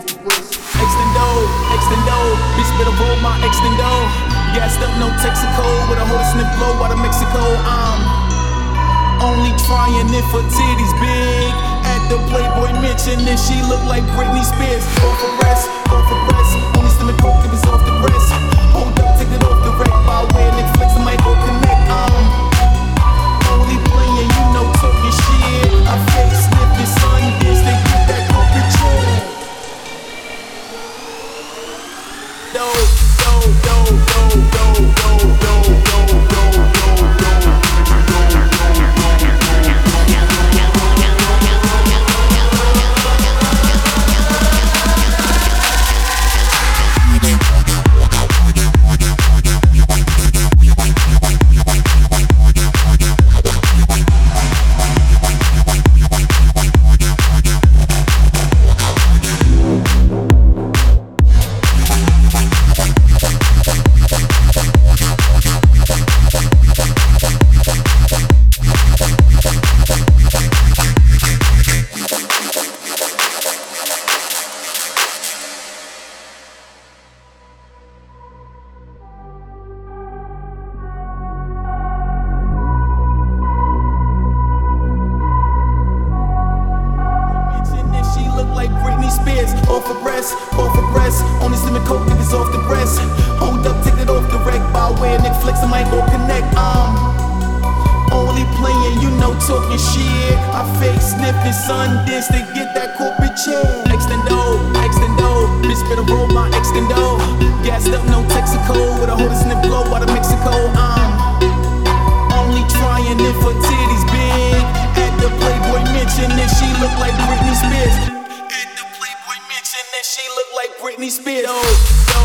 Extendo, extendo, bitch better roll my extendo. Gassed up, no Texaco, with a whole snip blow out of Mexico. I'm only trying it for titties big. At the Playboy Mansion, and she look like Britney Spears. Off her breast, off her breast. Only slimming coke it's off the breast. Hold up, take it off the rack. By way of Netflix, I might go connect. Um, only playing, you know, talking shit. I fake sniffing sun dish to get that corporate check. Extendo, extendo. Bitch, better roll my extendo. Britney Spears. Yo.